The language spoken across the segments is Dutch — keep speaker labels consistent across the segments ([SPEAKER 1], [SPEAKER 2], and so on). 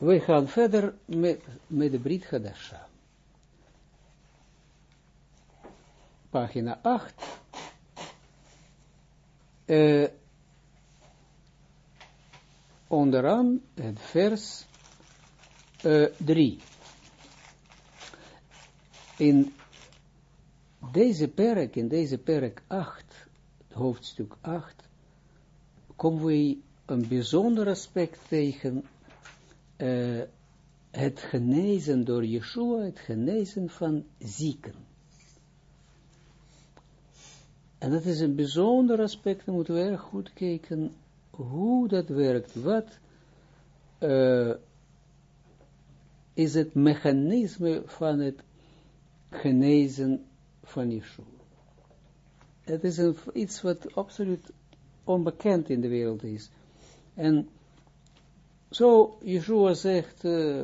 [SPEAKER 1] We gaan verder met, met de Brit Hadasha. Pagina 8. Uh, onderaan het vers uh, 3. In deze perk, in deze perk 8, hoofdstuk 8, komen we een bijzonder aspect tegen uh, het genezen door Yeshua, het genezen van zieken. En dat is een bijzonder aspect, dan moeten we erg goed kijken hoe dat werkt. Wat uh, is het mechanisme van het genezen van Yeshua? Het is iets wat absoluut onbekend in de wereld is. En zo, Yeshua zegt, uh,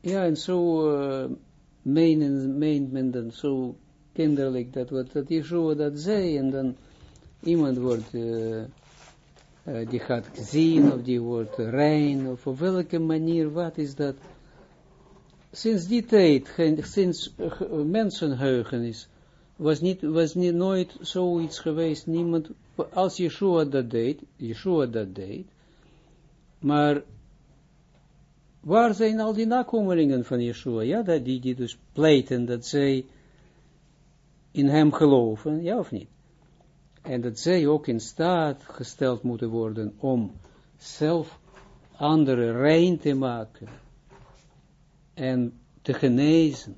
[SPEAKER 1] ja, en zo uh, meent men dan zo kinderlijk dat wat dat Yeshua dat zei, en dan iemand wordt, uh, die gaat zien, of die wordt rein, of op welke manier, wat is dat? Sinds die tijd, sinds mensenheugenis, was niet, was niet nooit zoiets geweest, niemand, als Yeshua dat deed, Yeshua dat deed, maar waar zijn al die nakomelingen van Yeshua? Ja, dat die, die dus pleiten dat zij in hem geloven, ja of niet? En dat zij ook in staat gesteld moeten worden om zelf anderen rein te maken en te genezen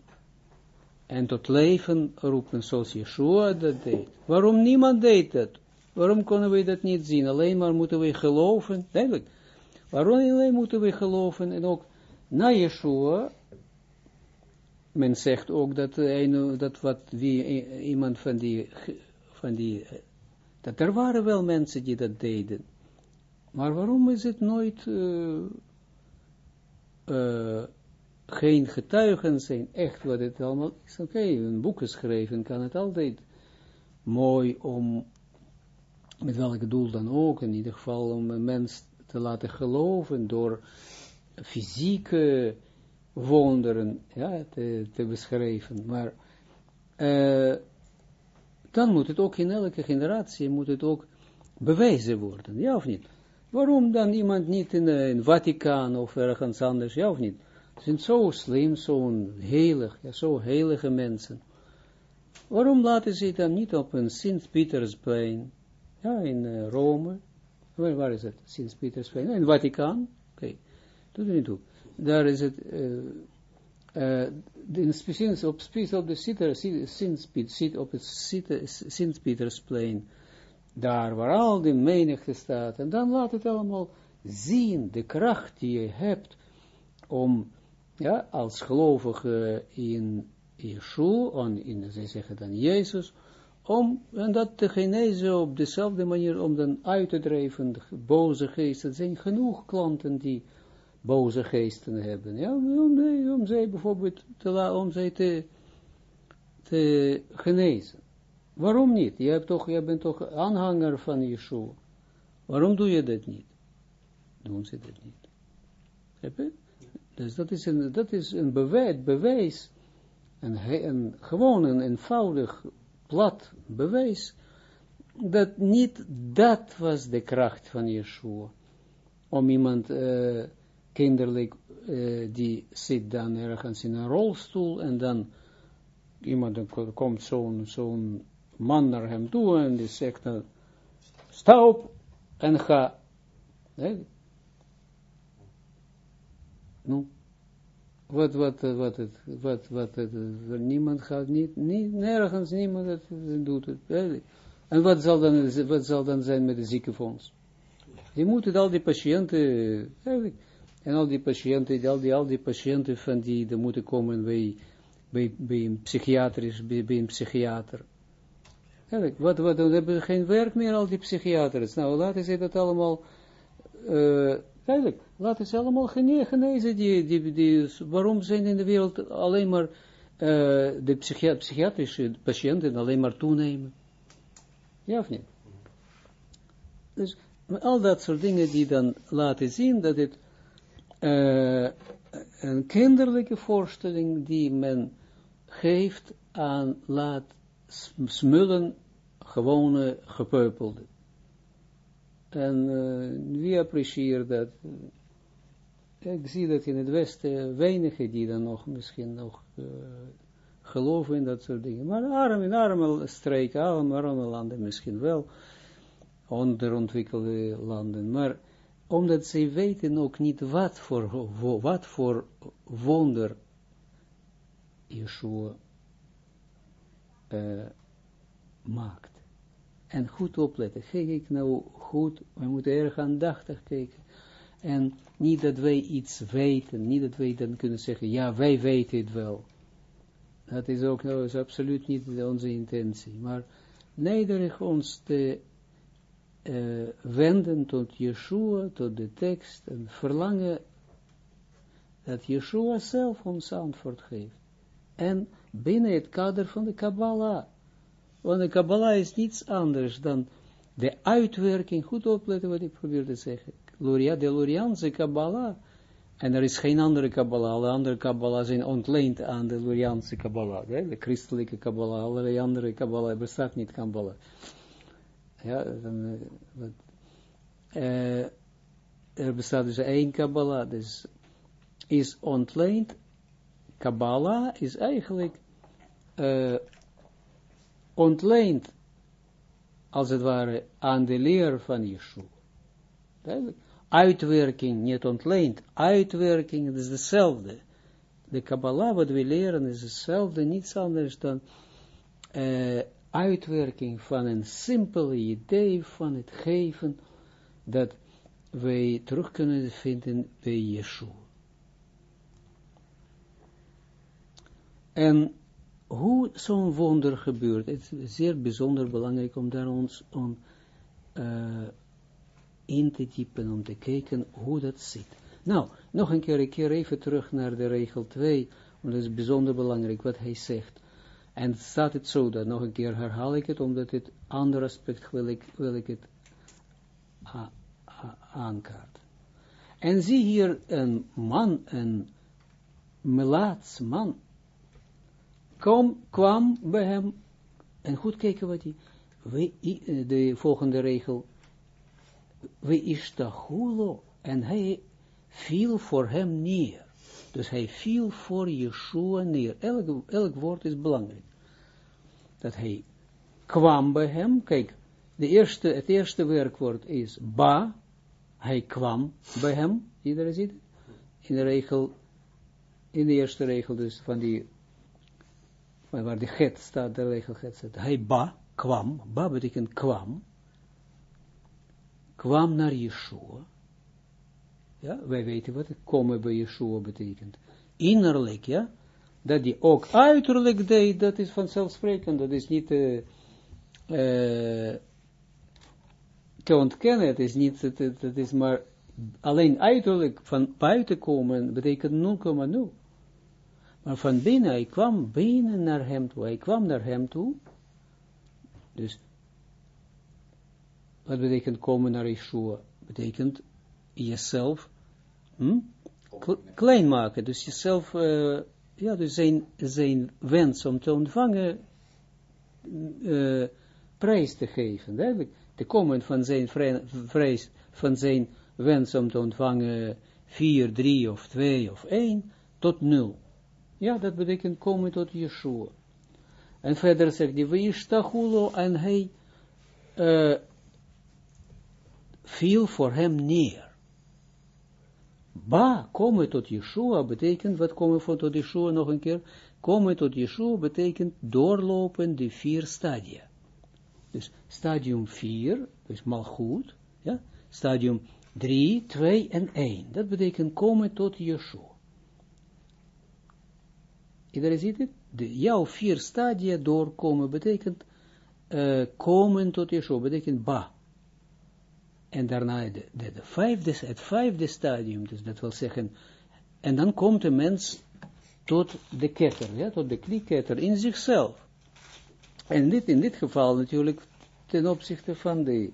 [SPEAKER 1] en tot leven roepen zoals Yeshua dat deed. Waarom niemand deed dat? Waarom kunnen we dat niet zien? Alleen maar moeten we geloven, duidelijk. Waarom moeten we geloven en ook na Yeshua, men zegt ook dat, dat wat wie, iemand van die, van die, dat er waren wel mensen die dat deden. Maar waarom is het nooit uh, uh, geen getuigen zijn, echt wat het allemaal is. Oké, een boek geschreven kan het altijd mooi om, met welk doel dan ook, in ieder geval om een mens te laten geloven door fysieke wonderen ja, te, te beschrijven. Maar uh, dan moet het ook in elke generatie, moet het ook bewijzen worden, ja of niet? Waarom dan iemand niet in, in Vaticaan of ergens anders, ja of niet? Ze zijn zo slim, zo heilig, ja, zo heilige mensen. Waarom laten ze dan niet op een Sint-Pietersplein, ja, in uh, Rome, waar, is het, Sint-Pietersplein, in Vaticaan, oké, okay. doet er niet toe. Daar is het, uh, uh, in speciaal op, op de het Sint-Pietersplein, daar waar al die menigte staat, en dan laat het allemaal zien, de kracht die je hebt, om ja, als gelovige in Yeshua, en in, zij zeggen dan Jezus, om en dat te genezen op dezelfde manier, om dan uit te drijven, boze geesten, er zijn genoeg klanten die boze geesten hebben, ja, om, om zij bijvoorbeeld te, om zij te, te genezen. Waarom niet? Je, toch, bent toch aanhanger van Yeshua. Waarom doe je dat niet? Doen ze dat niet? Heb je? Dus dat is een, dat is een bewijs, bewijs een, een, gewoon een eenvoudig, plat bewijs, dat niet dat was de kracht van Yeshua, om iemand uh, kinderlijk, uh, die zit dan ergens in een rolstoel, en dan iemand, dan komt zo'n zo'n man naar hem toe, en die zegt dan, sta op, en ga, nee, nu, wat, wat, wat, het, wat, wat, het, niemand gaat niet, niet, nergens niemand het, doet het. En wat zal, dan, wat zal dan zijn met de ziekenfonds? Je moet het al die patiënten, en al die patiënten, al die, al die patiënten van die, die moeten komen bij, bij, bij een psychiatrisch, bij, bij een psychiater. Wat, wat, dan hebben ze geen werk meer, al die psychiaters. Nou, laten ze dat allemaal, uh, Duidelijk, laten ze allemaal genezen. Die, die, die, waarom zijn in de wereld alleen maar uh, de psychiatrische patiënten alleen maar toenemen? Ja of niet? Dus al dat soort dingen die dan laten zien dat het uh, een kinderlijke voorstelling die men geeft aan laat smullen gewone gepeupelde. En uh, wie apprecieert dat? Ik zie dat in het Westen weinigen die dan nog misschien nog uh, geloven in dat soort dingen. Maar arm, in arme streken, arme, arme landen misschien wel, onderontwikkelde landen. Maar omdat zij weten ook niet wat voor, wat voor wonder Yeshua uh, maakt. En goed opletten. Kijk ik nou goed, we moeten erg aandachtig kijken. En niet dat wij iets weten, niet dat wij dan kunnen zeggen, ja, wij weten het wel. Dat is ook nou, is absoluut niet onze intentie. Maar nederig ons te uh, wenden tot Yeshua, tot de tekst, en verlangen dat Yeshua zelf ons antwoord geeft. En binnen het kader van de Kabbalah. Want de Kabbalah is niets anders dan de uitwerking, goed opletten wat ik probeer te zeggen. Luria, de Luriaanse Kabbalah, en er is geen andere Kabbalah, alle andere Kabbalah zijn ontleend aan de Luriaanse Kabbalah, de christelijke Kabbalah, allerlei andere Kabbalah, bestaat niet Kabbalah. Ja, dan, uh, er bestaat dus één Kabbalah, dus is ontleend, Kabbalah is eigenlijk uh, ontleend, als het ware, aan de leer van Yeshua. Uitwerking, niet ontleend, uitwerking, het is hetzelfde. De Kabbalah, wat we leren, is hetzelfde, niets anders dan uh, uitwerking van een simpele idee van het geven, dat wij terug kunnen vinden bij Yeshua. En hoe zo'n wonder gebeurt, het is zeer bijzonder belangrijk om daar ons om, uh, in te typen, om te kijken hoe dat zit. Nou, nog een keer, ik keer even terug naar de regel 2, want het is bijzonder belangrijk wat hij zegt. En staat het zo, dat nog een keer herhaal ik het, omdat het andere aspect wil ik, wil ik het aankaart. En zie hier een man, een melaats man, kom, kwam bij hem, en goed kijken wat hij, de volgende regel, we ishtahulo, en hij viel voor hem neer. Dus hij viel voor Yeshua neer. Elk, elk woord is belangrijk. Dat hij kwam bij hem. Kijk, de eerste, het eerste werkwoord is ba. Hij kwam bij hem. Iedereen ziet? In de regel, in de eerste regel dus van die, waar de het staat, de regel het staat. Hij ba, kwam. Ba betekent kwam. Kwam naar Yeshua. Ja, wij weten wat het komen bij Yeshua betekent. Innerlijk, ja. Dat die ook uiterlijk deed, dat is vanzelfsprekend. Dat is niet uh, uh, te ontkennen. Het is niet, het, is maar alleen uiterlijk van buiten komen betekent 0,0. Maar van binnen, hij kwam binnen naar hem toe. Hij kwam naar hem toe. Dus, wat betekent komen naar Yeshua? Betekent jezelf hm? klein maken. Dus jezelf, uh, ja, dus zijn, zijn wens om te ontvangen, uh, prijs te geven. Duidelijk. Te komen van zijn vrees, van zijn wens om te ontvangen 4, 3 of 2 of 1 tot 0. Ja, dat betekent komen tot Yeshua. En verder zegt hij, Weishtachulo, en hij uh, viel voor hem neer. Ba, komen tot Yeshua betekent, wat komen van tot Yeshua nog een keer? Komen tot Yeshua betekent doorlopen de vier stadia. Dus stadium 4, dus mal goed, ja, stadium 3, 2 en 1. Dat betekent komen tot Yeshua. Iedereen ziet het? De, jouw vier stadia doorkomen betekent uh, komen tot Yeshua, betekent ba. En daarna de, de, de vijfde, het vijfde stadium, dus dat wil zeggen, en dan komt de mens tot de ketter, ja, tot de klieketter in zichzelf. En dit, in dit geval natuurlijk ten opzichte van de,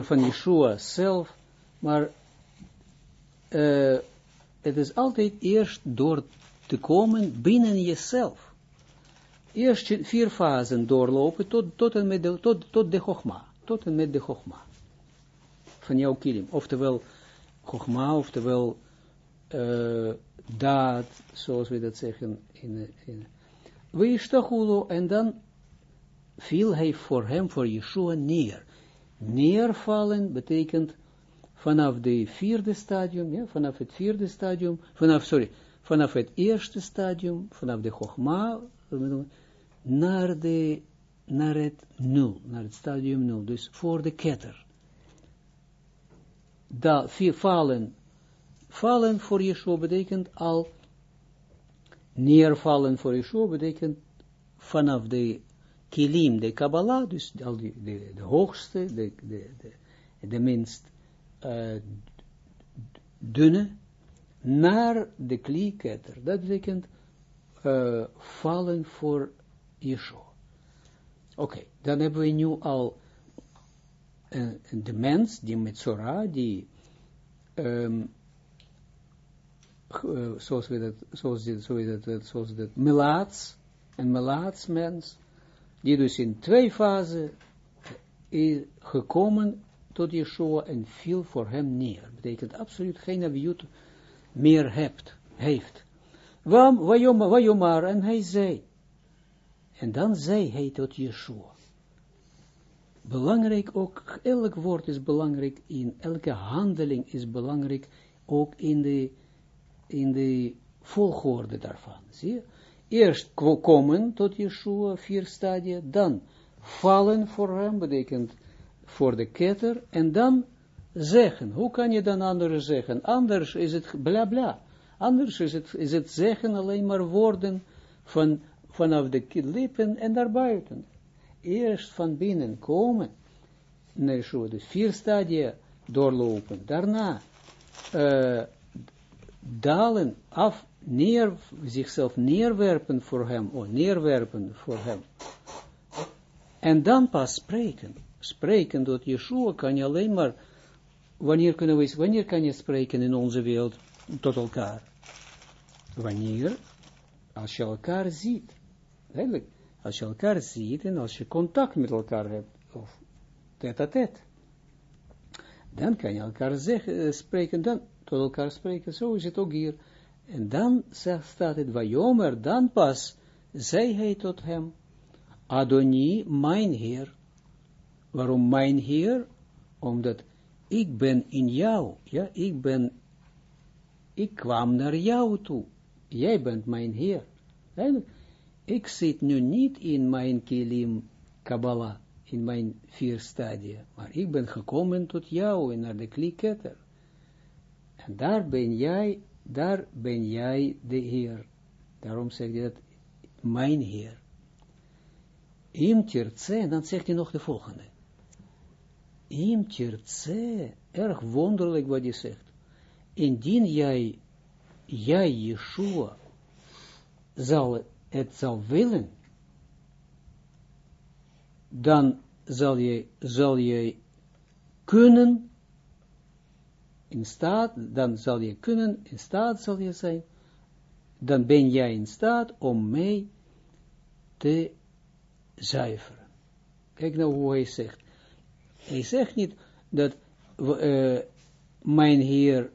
[SPEAKER 1] van Yeshua zelf, maar uh, het is altijd eerst door te komen binnen jezelf. Eerst vier fasen doorlopen tot, tot, en met de, tot, tot de Chogma. Tot en met de. Van jouw kilim. Oftewel Chogma, oftewel uh, daad, zoals we dat zeggen. In, in, we en dan viel hij voor hem, voor Yeshua, neer. Neervallen betekent vanaf de vierde stadium, ja, vanaf het vierde stadium, vanaf, sorry, vanaf het eerste stadium, vanaf de Chogma, naar, de, naar het nul, naar het stadium nul, dus voor de ketter. Da, vallen, vallen voor Yeshua betekent al, neervallen voor Yeshua betekent vanaf de kilim, de Kabbalah, dus al die, de, de hoogste, de, de, de, de minst dunne, naar de klieketter. Dat betekent uh, vallen voor Yeshua. Oké, dan hebben we nu al uh, de mens, die met Sora, die um, zoals we dat, zoals, dit, zoals dat, zoals dat, melaats, een melaats mens, die dus in twee fasen is gekomen tot Yeshua en viel voor hem neer. Betekent absoluut geen aviut meer hebt, heeft. Wajomar, en hij zei, en dan zei hij tot Yeshua. Belangrijk ook, elk woord is belangrijk in, elke handeling is belangrijk, ook in de, in de volgorde daarvan. Zie je? Eerst komen tot Yeshua, vier stadia, dan vallen voor hem, betekent voor de ketter, en dan zeggen. Hoe kan je dan anders zeggen? Anders is het bla bla. Anders is het, is het zeggen alleen maar woorden van, vanaf de lippen en daarbuiten. Eerst van binnen komen naar Yeshua, dus vier stadia doorlopen. Daarna uh, dalen af neer, zichzelf neerwerpen voor hem, of neerwerpen voor hem. En dan pas spreken. Spreken tot Yeshua kan je alleen maar, wanneer kunnen we, wanneer kan je spreken in onze wereld tot elkaar? Wanneer? Als je elkaar ziet. Eigenlijk, als je elkaar ziet en als je contact met elkaar hebt, of tête à tête, dan kan je elkaar zeggen, eh, spreken, dan tot elkaar spreken. Zo is het ook hier. En dan staat het, Wajomer, dan pas, zei hij tot hem, Adoni, mijn Heer. Waarom mijn Heer? Omdat ik ben in jou, ja, ik ben, ik kwam naar jou toe. Jij bent mijn Heer. Ik zit nu niet in mijn kilim Kabbalah, in mijn vier stadia, maar ik ben gekomen tot jou en naar de kliketter. En daar ben jij daar ben jij de Heer. Daarom zegt hij dat, mijn Heer. Im dan zegt hij nog de volgende. Im tirtse, erg wonderlijk wat hij zegt. Indien jij, jij Yeshua, zal het zal willen, dan zal je, zal je kunnen in staat, dan zal je kunnen, in staat zal je zijn, dan ben jij in staat om mij te zuiveren. Kijk nou hoe hij zegt. Hij zegt niet dat uh, mijn Heer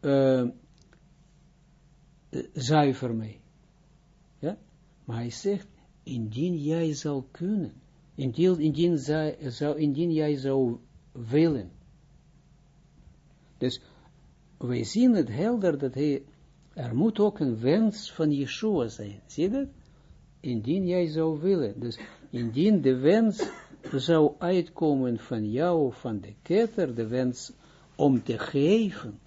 [SPEAKER 1] uh, zuiver mij. Ja? Maar hij zegt, indien jij zou kunnen, indien, indien, indien jij zou willen, dus wij zien het helder dat hij, er moet ook een wens van Yeshua zijn. Zie je dat? Indien jij zou willen. Dus indien de wens zou uitkomen van jou, van de ketter, de wens om te geven.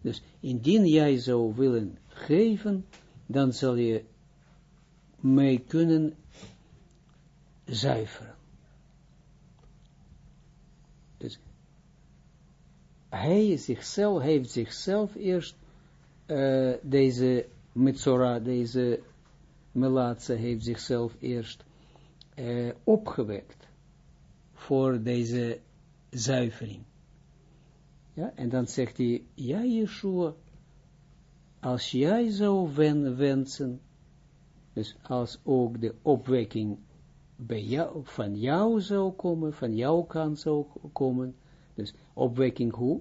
[SPEAKER 1] Dus indien jij zou willen geven, dan zal je mij kunnen zuiveren. hij zichzelf, heeft zichzelf eerst uh, deze Mitzora, deze Melaatse heeft zichzelf eerst uh, opgewekt voor deze zuivering. Ja, en dan zegt hij, ja Yeshua, als jij zou wen, wensen, dus als ook de opwekking bij jou, van jou zou komen, van jouw kant zou komen, dus opwekking hoe?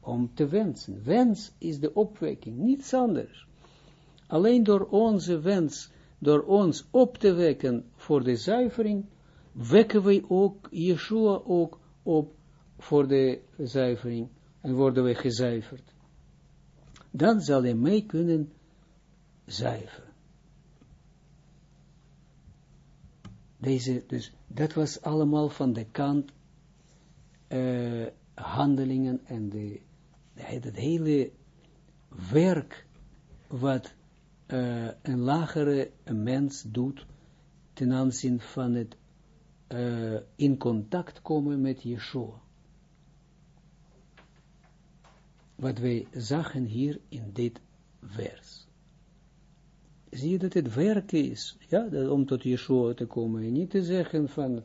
[SPEAKER 1] om te wensen. Wens is de opwekking, niets anders. Alleen door onze wens, door ons op te wekken voor de zuivering, wekken wij ook Yeshua ook op voor de zuivering en worden we gezuiverd. Dan zal hij mee kunnen zuiveren. Deze, dus dat was allemaal van de kant uh, handelingen en de, het hele werk wat uh, een lagere mens doet ten aanzien van het uh, in contact komen met Yeshua. Wat wij zagen hier in dit vers. Zie je dat het werk is, ja, om tot Yeshua te komen. En niet te zeggen van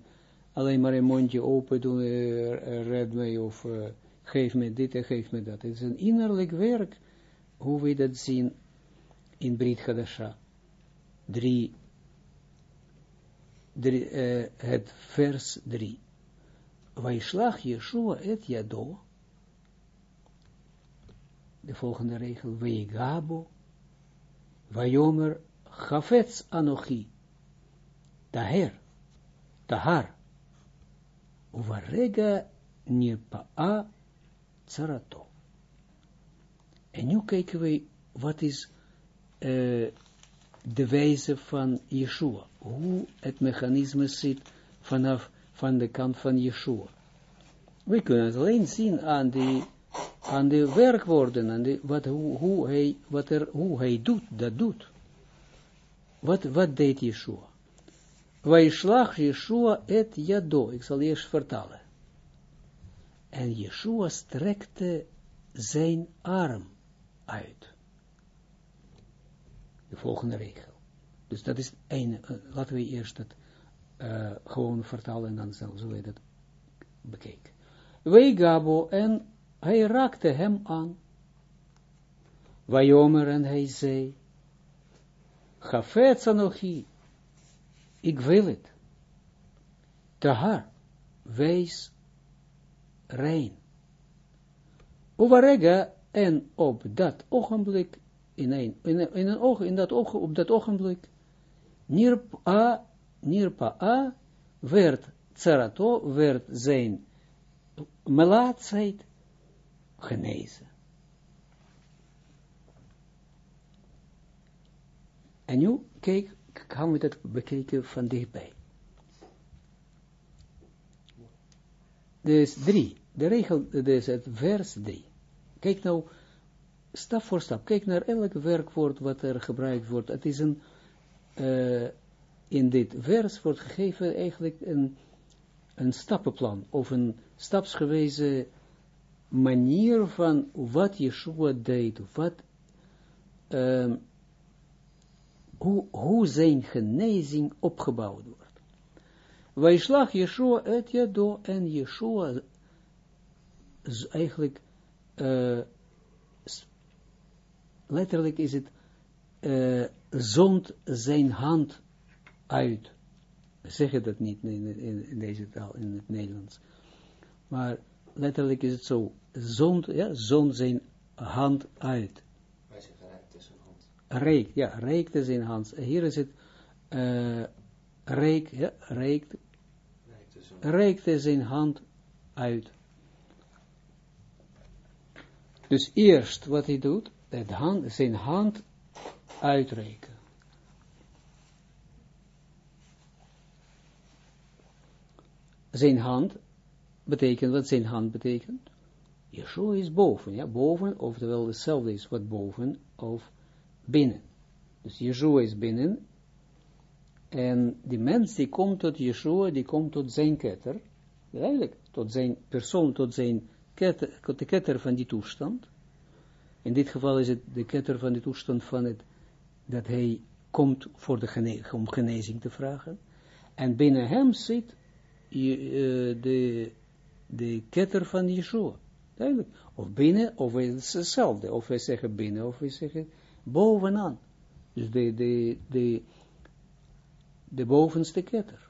[SPEAKER 1] alleen maar een mondje open doen, uh, red mij of uh, geef me dit en geef me dat. Het is een innerlijk werk, hoe we dat zien in Brit Hadasha. Drie, drie uh, het vers 3. Vaishlach Yeshua et Yado. De volgende regel. Veigabo. Vayomer Chafetz Anochi. Taher. Tahar. Uvarega Nirpa'a Tsarato. En nu kijken we wat is uh, de wijze van Yeshua. Hoe het mechanisme zit vanaf van de kant van Yeshua. We kunnen het alleen zien aan de, aan de werkwoorden, aan de, wat, hoe, hoe, hij, wat er, hoe hij doet, dat doet. Wat, wat deed Yeshua? Vaishlach Yeshua et Yado. Ik zal eerst vertalen. En Yeshua strekte zijn arm uit de volgende regel. Dus dat is een, uh, laten we eerst het uh, gewoon vertalen en dan zullen we dat bekijken. Wij Gabo en hij raakte hem aan. Wajomer en hij zei, Gafet Sanochi, ik wil het. Tahar, wees rein. Uvarega en op dat ogenblik in een, in, een oog, in dat oog, op dat ogenblik, Nirpa, Nirpa werd Tsarato, werd zijn melaatsheid genezen. En nu, kijk, gaan we dat bekijken van dichtbij. Dus drie, de regel, dus het vers drie. Kijk nou, stap voor stap, kijk naar elk werkwoord wat er gebruikt wordt. Het is een, uh, in dit vers wordt gegeven eigenlijk een, een stappenplan, of een stapsgewezen manier van wat Yeshua deed, wat, uh, hoe, hoe zijn genezing opgebouwd wordt. Wij slag Yeshua et Yado, en Yeshua eigenlijk uh, letterlijk is het, uh, zond zijn hand uit. We zeggen dat niet in, in, in, deze taal, in het Nederlands. Maar letterlijk is het zo, zond, ja, zond zijn hand uit.
[SPEAKER 2] Reikte zijn hand.
[SPEAKER 1] Reik, ja, reikte zijn hand. Hier is het, uh, reik, ja, reikt,
[SPEAKER 2] reikte zijn
[SPEAKER 1] hand uit. Dus eerst wat hij doet, het hand, zijn hand uitreiken. Zijn hand betekent, wat zijn hand betekent? Yeshua is boven, ja, boven, oftewel hetzelfde is wat boven of binnen. Dus Yeshua is binnen, en die mens die komt tot Yeshua, die komt tot zijn ketter, eigenlijk tot zijn persoon, tot zijn tot de ketter van die toestand, in dit geval is het de ketter van de toestand van het, dat hij komt voor de om genezing te vragen. En binnen hem zit je, uh, de, de ketter van Yeshua. Duidelijk. Of binnen, of het is hetzelfde. Of wij zeggen binnen, of wij zeggen bovenaan. Dus de, de, de, de bovenste ketter.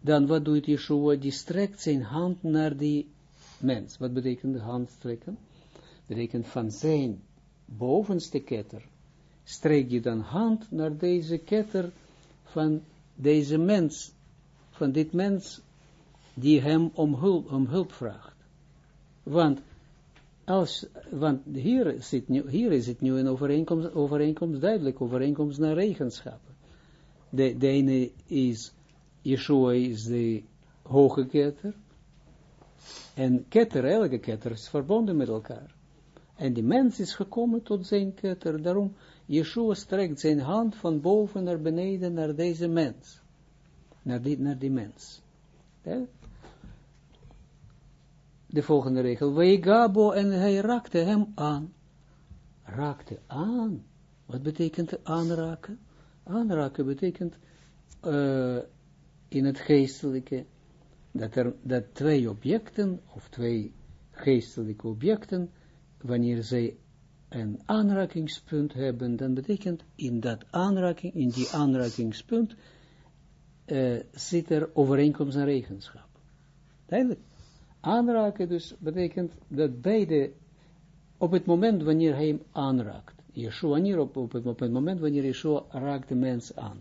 [SPEAKER 1] Dan wat doet Yeshua? Die strekt zijn hand naar die mens. Wat betekent de hand strekken? Betekent van zijn bovenste ketter. Strek je dan hand naar deze ketter van deze mens. Van dit mens die hem om hulp, om hulp vraagt. Want, als, want hier, zit nu, hier is het nu een overeenkomst, overeenkomst duidelijk, overeenkomst naar eigenschappen. De, de ene is, Yeshua is de hoge ketter, en ketter, elke ketter is verbonden met elkaar. En die mens is gekomen tot zijn ketter, daarom Yeshua strekt zijn hand van boven naar beneden naar deze mens. Naar die, naar die mens. De volgende regel. Weigabo en hij raakte hem aan. Raakte aan. Wat betekent aanraken? Aanraken betekent uh, in het geestelijke dat er dat twee objecten of twee geestelijke objecten wanneer zij een aanrakingspunt hebben, dan betekent in dat aanraking, in die aanrakingspunt, uh, zit er overeenkomst en regenschap. Duidelijk. Aanraken dus betekent dat beide, op het moment wanneer hij hem aanraakt, Yeshua niet op, op, het, op het moment wanneer Yeshua raakt de mens aan.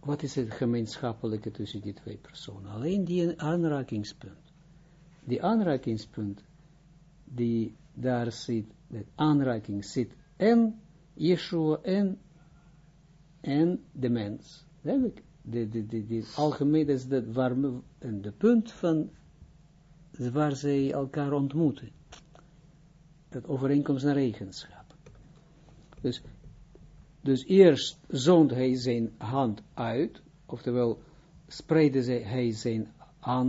[SPEAKER 1] Wat is het gemeenschappelijke tussen die twee personen? Alleen die aanrakingspunt. Die aanrakingspunt, die daar zit, de aanraking zit en Yeshua en, en de mens. Duidelijk de, de, de, algemeen is dat waar, en de punt van waar zij elkaar ontmoeten. Dat overeenkomst naar eigenschap. Dus, dus eerst zond hij zijn hand uit, oftewel spreidde hij zijn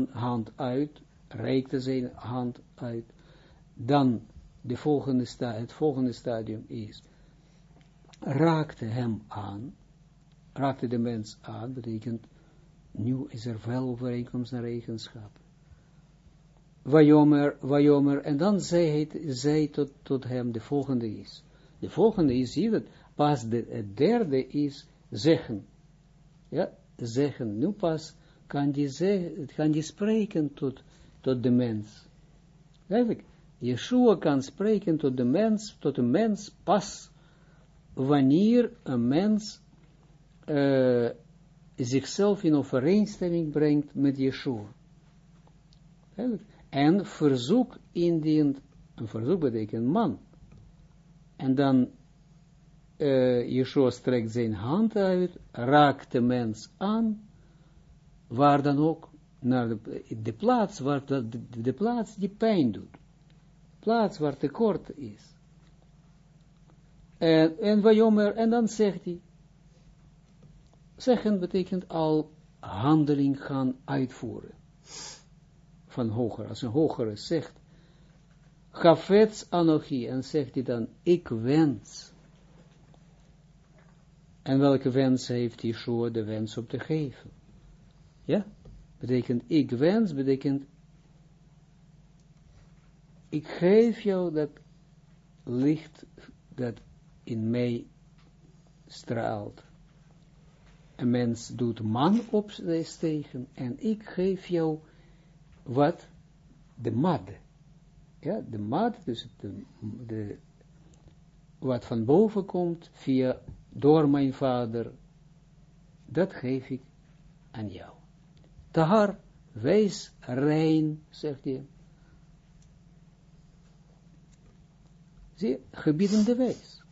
[SPEAKER 1] hand uit, reikte zijn hand uit, dan de volgende het volgende stadium is, raakte hem aan, raakte de mens aan, betekent, nu is er wel overeenkomst naar eigenschap. Wajomer, Wajomer, en dan zei hij, zei tot, tot hem, de volgende is. De volgende is hier, dat pas de, derde is zeggen. Ja, zeggen. Nu pas kan die, zeggen, kan die spreken tot, tot de mens. Eigenlijk, Yeshua kan spreken tot de mens, tot de mens pas wanneer een mens uh, zichzelf in overeenstemming brengt met Yeshua. En verzoek indient, een verzoek betekent man. En dan uh, Yeshua strekt zijn hand uit, raakt de mens aan, waar dan ook, naar de, plaats, waar de, de plaats die pijn doet. Plaats waar tekort is. En, en, en dan zegt hij, Zeggen betekent al handeling gaan uitvoeren. Van hoger, als een hogere zegt, Gafets anochie, en zegt hij dan, ik wens. En welke wens heeft Yeshua de wens op te geven? Ja, betekent ik wens, betekent ik geef jou dat licht dat in mij straalt een mens doet man opstegen en ik geef jou wat? De mad. Ja, de mad, dus de, de, wat van boven komt via, door mijn vader, dat geef ik aan jou. Tahar, wees rein, zegt hij. Zie, gebiedende wees.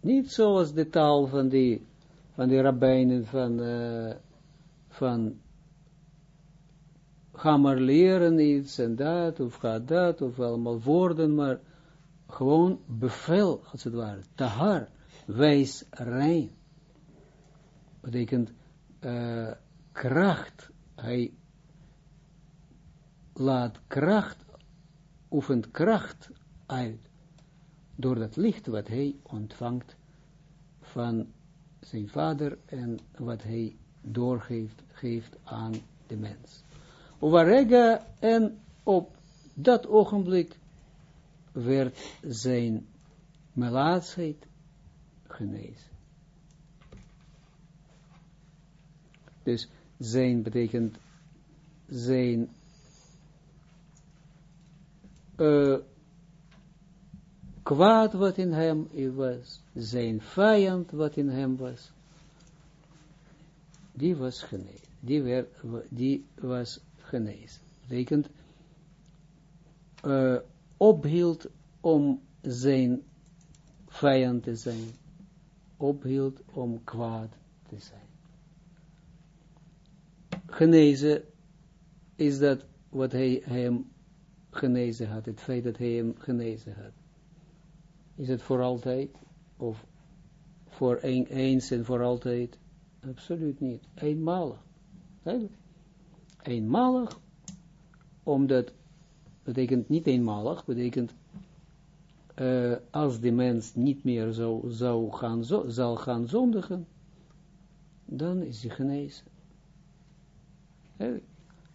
[SPEAKER 1] Niet zoals de taal van die, van die rabbijnen van, uh, van ga maar leren iets en dat, of ga dat, of allemaal woorden, maar gewoon bevel, als het ware. Tahar, wijs rein. Betekent uh, kracht. Hij laat kracht, oefent kracht uit door dat licht wat hij ontvangt van zijn vader en wat hij doorgeeft geeft aan de mens. Uvarega en op dat ogenblik werd zijn melaatsheid genezen. Dus zijn betekent zijn uh, kwaad wat in hem was, zijn vijand wat in hem was, die was genezen. Die, werd, die was genezen. Betekent, uh, ophield om zijn vijand te zijn, ophield om kwaad te zijn. Genezen is dat wat hij hem genezen had, het feit dat hij hem genezen had. Is het voor altijd? Of voor een, eens en voor altijd? Absoluut niet. Eenmalig. Eenmalig, omdat, betekent niet eenmalig, betekent uh, als de mens niet meer zou, zou gaan, zo, zal gaan zondigen, dan is hij genezen.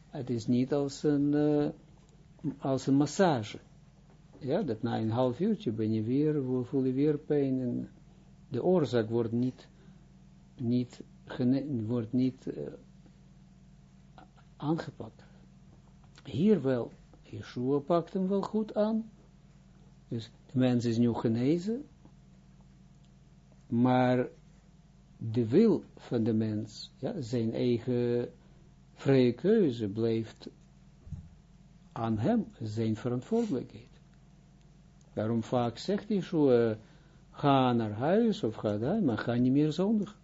[SPEAKER 1] Het is niet als een, uh, als een massage. Ja, dat na een half uurtje ben je weer, voel je weer pijn en de oorzaak wordt niet, niet, wordt niet uh, aangepakt. Hier wel, Yeshua pakt hem wel goed aan. Dus de mens is nu genezen, maar de wil van de mens, ja, zijn eigen vrije keuze blijft aan hem, zijn verantwoordelijkheid. Daarom vaak zegt Yeshua, ga naar huis of ga daar, maar ga niet meer zondig.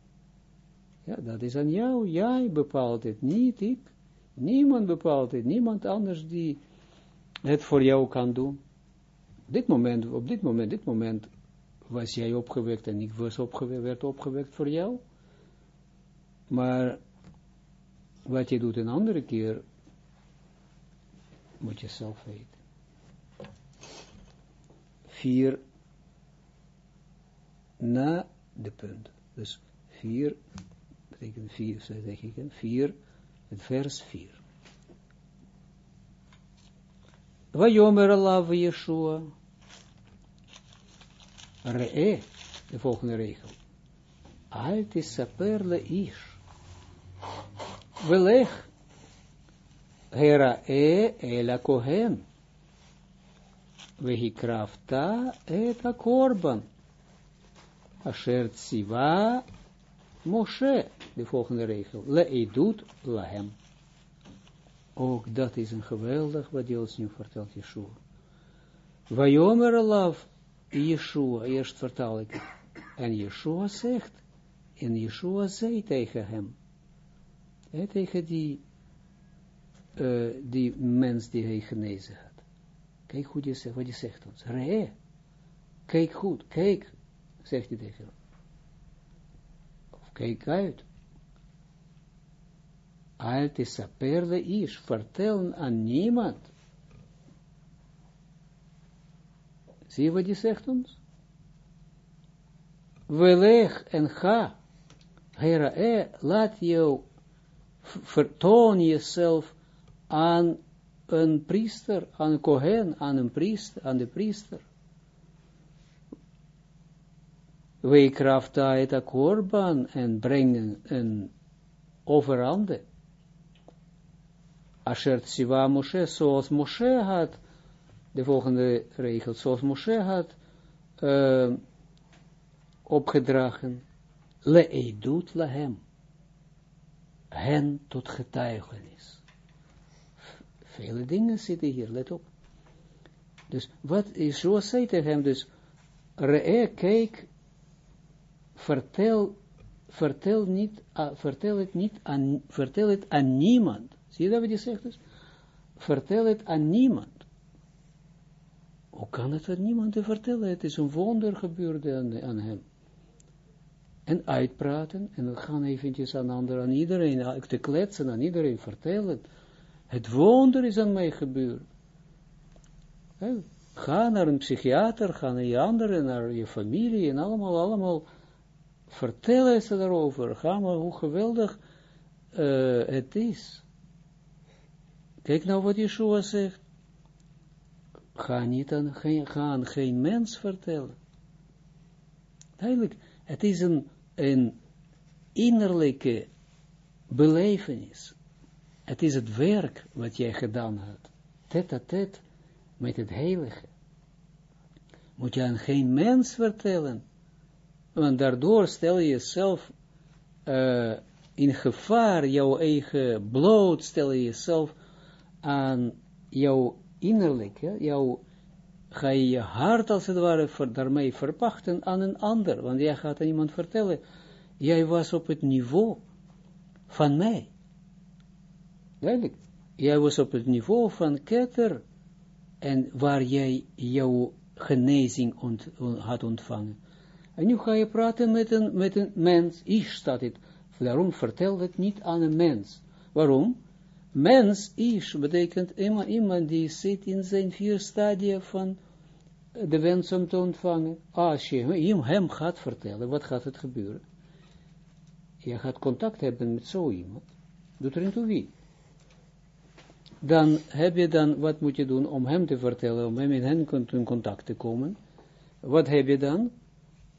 [SPEAKER 1] Ja, dat is aan jou, jij bepaalt het, niet ik. Niemand bepaalt het, niemand anders die het voor jou kan doen. Dit moment, op dit moment, dit moment was jij opgewekt en ik was opgewekt, werd opgewekt voor jou. Maar wat je doet een andere keer, moet je zelf weten. Vier na de punt. Dus vier, betekent vier, zeg ik, vier, het vers vier. Vajomer Allah Yeshua. Re'e, de volgende regel. Alt is saper ish. Welech Herae ela kohen. Vehikrafta et korban. Asher tsiva Moshe, de volgende regel. Le edut lahem. Ook dat is een geweldig wat hij ons nu vertelt, Yeshua. Vajomer alav, Yeshua, eerst vertaal ik En Yeshua zegt, en Yeshua zei tegen hem, He, tegen die, uh, die mens die hij genezen had. Kijk goed je zegt, wat je zegt ons. Re, kijk goed, kijk, zegt hij tegen hem. Of kijk uit. Al te saperde is, vertellen aan niemand. Zie je wat hij zegt ons? Weleg en ga. Hera, laat jou vertoon jezelf aan een priester, aan een kohen, aan een priester, aan de priester. Wij krafta het korban en brengen een overhande. Asher tsiva Moshe, zoals Moshe had, de volgende regel, zoals Moshe had uh, opgedragen, le edut lahem hen tot getuigenis. Vele dingen zitten hier, let op. Dus wat is, zoals zei tegen hem, dus, re, kijk, vertel, vertel, niet, vertel het niet aan, vertel het aan niemand. Zie je dat wat je zegt dus? Vertel het aan niemand. Hoe kan het aan niemand te vertellen? Het is een wonder gebeurd aan, aan hem en uitpraten, en dan gaan eventjes aan anderen, aan iedereen, te kletsen, aan iedereen vertellen. Het wonder is aan mij gebeurd. Ga naar een psychiater, ga naar je anderen, naar je familie, en allemaal, allemaal, vertellen ze daarover. Ga maar hoe geweldig uh, het is. Kijk nou wat Yeshua zegt. Ga niet aan geen, ga aan geen mens vertellen. Duidelijk, het is een, een innerlijke belevenis. Het is het werk wat jij gedaan hebt. Tet a tet met het heilige. Moet je aan geen mens vertellen. Want daardoor stel je jezelf uh, in gevaar, jouw eigen bloot, stel je jezelf aan jouw innerlijk, jouw, ga je je hart als het ware daarmee verpachten aan een ander, want jij gaat aan iemand vertellen, jij was op het niveau van mij. Duidelijk. Jij was op het niveau van Keter, en waar jij jouw genezing ont, had ontvangen. En nu ga je praten met een, met een mens, Ish staat het, daarom vertel het niet aan een mens. Waarom? Mens, Ish, betekent iemand, iemand die zit in zijn vier stadia van de wens om te ontvangen. Als je hem gaat vertellen, wat gaat het gebeuren? Je gaat contact hebben met zo iemand. Doet er toe wie? Dan heb je dan, wat moet je doen om hem te vertellen, om hem in hen in contact te komen? Wat heb je dan?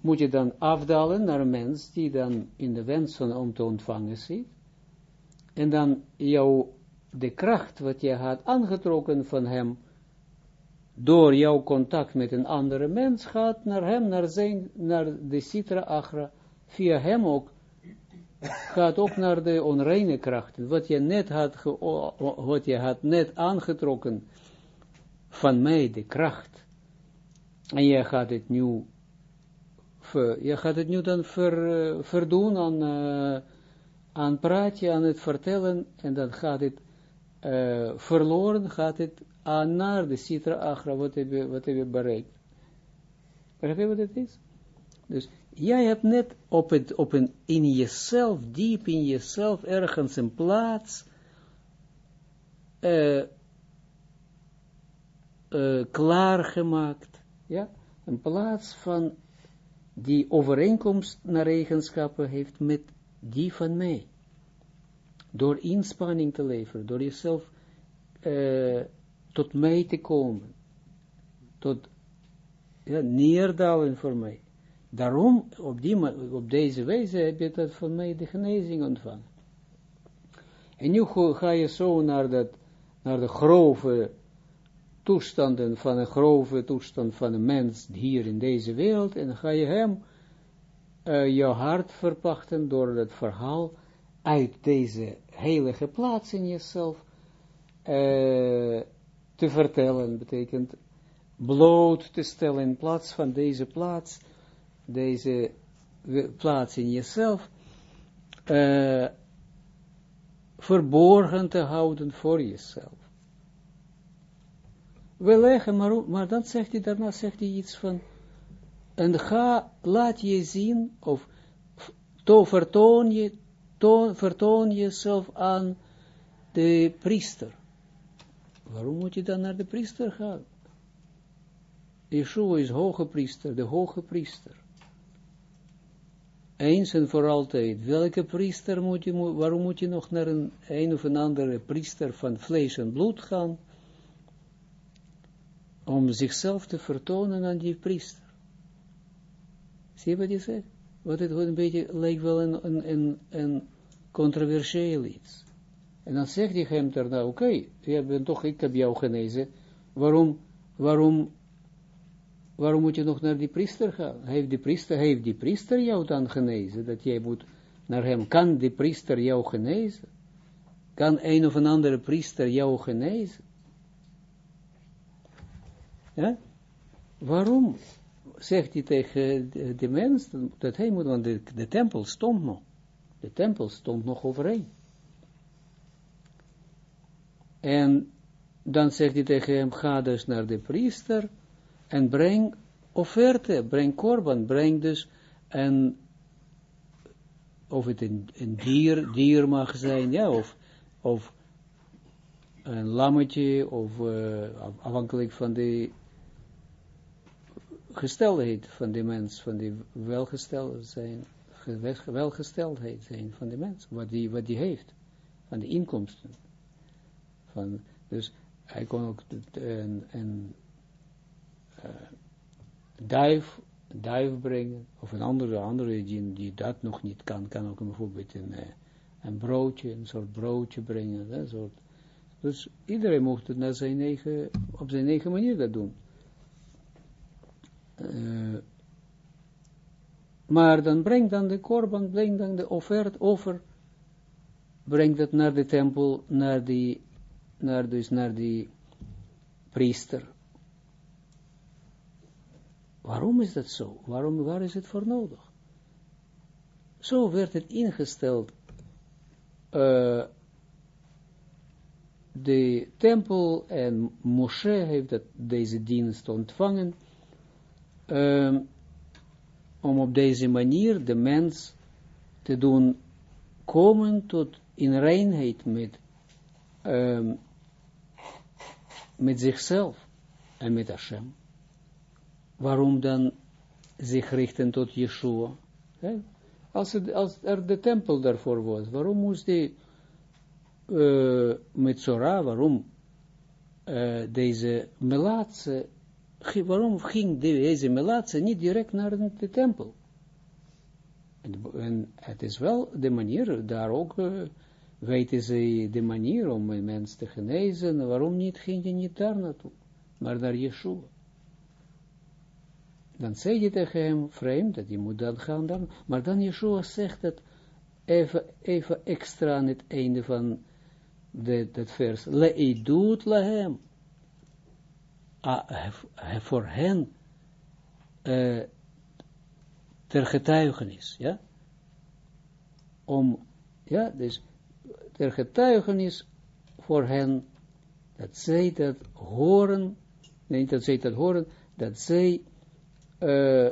[SPEAKER 1] Moet je dan afdalen naar een mens die dan in de wens van om te ontvangen zit. En dan jouw, de kracht wat je had aangetrokken van hem, door jouw contact met een andere mens, gaat naar hem, naar zijn, naar de Sitra Agra, via hem ook gaat ook naar de onreine krachten. Wat je net had, wat je had net aangetrokken van mij, de kracht. En je gaat het nu, ver, je gaat het nu dan ver, uh, verdoen aan, uh, aan praatje, aan het vertellen. En dan gaat het uh, verloren, gaat het aan naar de Sitra Agra, wat heb je, wat heb je bereikt. Begrijp je wat het is? Dus jij hebt net op, op een, in jezelf, diep in jezelf, ergens een plaats uh, uh, klaargemaakt, ja, een plaats van die overeenkomst naar eigenschappen heeft met die van mij. Door inspanning te leveren, door jezelf uh, tot mij te komen, tot ja, neerdalen voor mij. Daarom, op, deze wijze heb je dat van mij de genezing ontvangen. En nu ga je zo naar, dat, naar de grove toestanden van een grove toestand van een mens hier in deze wereld, en ga je hem uh, jouw hart verpachten door het verhaal uit deze heilige plaats in jezelf uh, te vertellen, betekent bloot te stellen in plaats van deze plaats, deze plaats in jezelf, uh, verborgen te houden voor jezelf. We leggen, maar, maar dan zegt hij, daarna zegt hij iets van, en ga, laat je zien, of to vertoon je, to, vertoon jezelf aan de priester. Waarom moet je dan naar de priester gaan? Yeshua is hoge priester, de hoge priester eens en voor altijd, welke priester moet je, waarom moet je nog naar een, een of een andere priester van vlees en bloed gaan, om zichzelf te vertonen aan die priester. Zie je wat je zegt? Wat het een beetje lijkt wel een, een, een, controversieel iets. En dan zegt hij hem daarna, oké, okay, toch, ik heb jou genezen, waarom, waarom waarom moet je nog naar die priester gaan? Heeft die priester, heeft die priester jou dan genezen? Dat jij moet naar hem, kan die priester jou genezen? Kan een of een andere priester jou genezen? Ja? Waarom zegt hij tegen de, mens dat hij moet, want de, de tempel stond nog. De tempel stond nog overeen. En dan zegt hij tegen hem, ga dus naar de priester, en breng offerte, breng korban, breng dus een, of het een, een dier, dier mag zijn, ja, of, of een lammetje, of uh, afhankelijk van de gesteldheid van de mens, van de welgesteld zijn, welgesteldheid zijn van de mens, wat die, wat die heeft, van de inkomsten, van Dus hij kon ook een, een uh, duif, duif brengen, of een andere, andere die, die dat nog niet kan, kan ook bijvoorbeeld een, uh, een broodje, een soort broodje brengen, een soort. Dus iedereen mocht het naar zijn eigen, op zijn eigen manier dat doen. Uh, maar dan breng dan de korban, breng dan de offert, offer, breng dat naar de tempel, naar die, naar dus naar die priester. Waarom is dat zo? Waarom, waar is het voor nodig? Zo werd het ingesteld. Uh, de tempel en Moshe heeft dat, deze dienst ontvangen. Uh, om op deze manier de mens te doen komen tot in reinheid met, um, met zichzelf en met Hashem. Waarom dan zich richten tot Yeshua? Als, als er de tempel daarvoor was, waarom moest hij uh, met Zorah, waarom uh, deze melaatse waarom ging deze Melaatse niet direct naar de tempel? En, en, het is wel de manier, daar ook uh, weten ze de manier om een mens te genezen, waarom niet ging je niet daar naartoe, maar naar Yeshua? Dan zei je tegen hem, vreemd, dat je moet dan gaan dan, maar dan Yeshua zegt het even, even extra aan het einde van de, dat vers, le'idut lahem, voor hen uh, ter getuigenis, ja, om, ja, dus ter getuigenis voor hen, dat zij dat horen, nee, dat zij dat horen, dat zij, uh,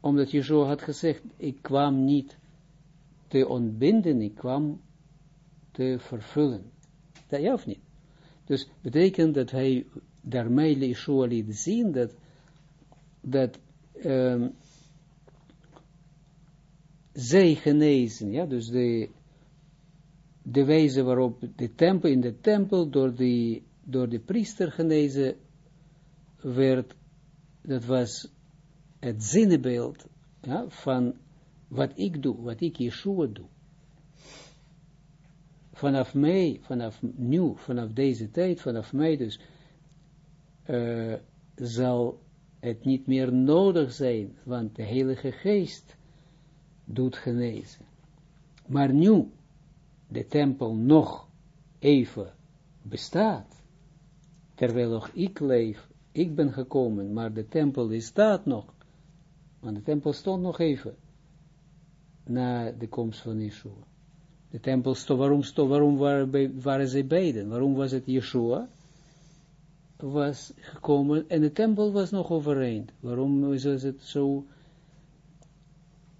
[SPEAKER 1] omdat Yeshua had gezegd, ik kwam niet te ontbinden, ik kwam te vervullen. Dat ja of niet? Dus betekent dat hij daarmee Yeshua liet zien dat, dat um, zij genezen, ja, dus de, de wijze waarop de tempel, in de tempel door de, door de priester genezen werd, dat was het zinnebeeld ja, van wat ik doe, wat ik Yeshua doe. Vanaf mij, vanaf nu, vanaf deze tijd, vanaf mij dus, uh, zal het niet meer nodig zijn, want de Heilige Geest doet genezen. Maar nu de tempel nog even bestaat, terwijl nog ik leef, ik ben gekomen, maar de tempel die staat nog, want de tempel stond nog even na de komst van Yeshua. De tempel stond, waarom, stond, waarom waren, waren zij beiden? Waarom was het Yeshua? was gekomen en de tempel was nog overeind. Waarom is het zo?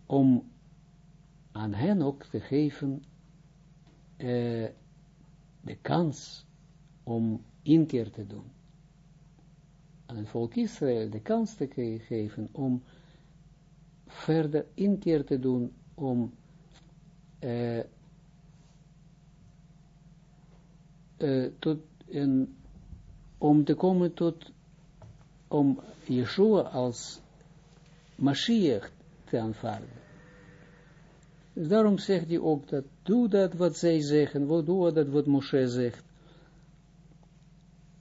[SPEAKER 1] Om aan hen ook te geven uh, de kans om inkeer te doen. Aan het volk Israël de kans te geven om verder inkeer te doen, om uh, uh, tot om te komen tot, om Yeshua als Mashiach te aanvaarden. Dus daarom zegt hij ook dat, doe dat wat zij zeggen, doe dat wat Moshe zegt.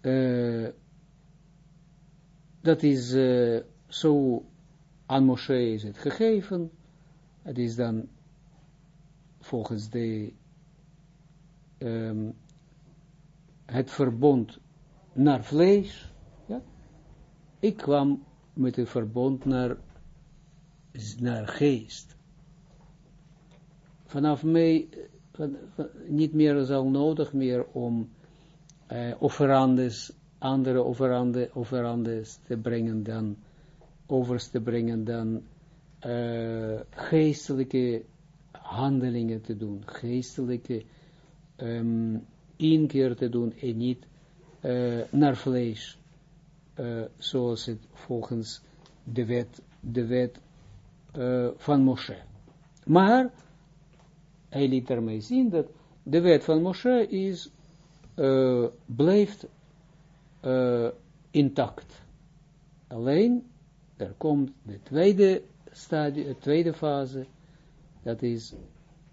[SPEAKER 1] Uh, dat is uh, zo, aan Moshe is het gegeven, het is dan volgens de, um, het verbond naar vlees, ja. Ik kwam met een verbond naar, naar geest. Vanaf mij van, niet meer zal nodig meer om uh, offerandes, andere offerande, offerandes te brengen dan, overs te brengen dan uh, geestelijke handelingen te doen, geestelijke um, inkeer te doen en niet uh, naar vlees, uh, zoals het volgens de wet, de wet van Moshe. Maar, hij liet ermee zien dat de wet van Moshe is blijft uh, intact. Alleen, er komt de tweede de tweede fase, dat is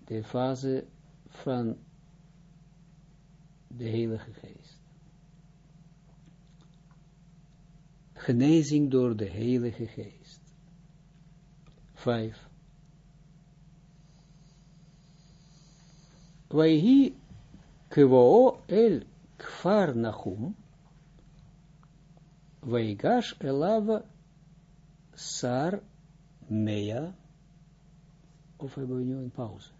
[SPEAKER 1] de fase van de Heilige Geest. Genezing door de Heilige Geest. Vijf. Wij kwo el nachum, Weigash elav sar mea, of hebben we nu pauze?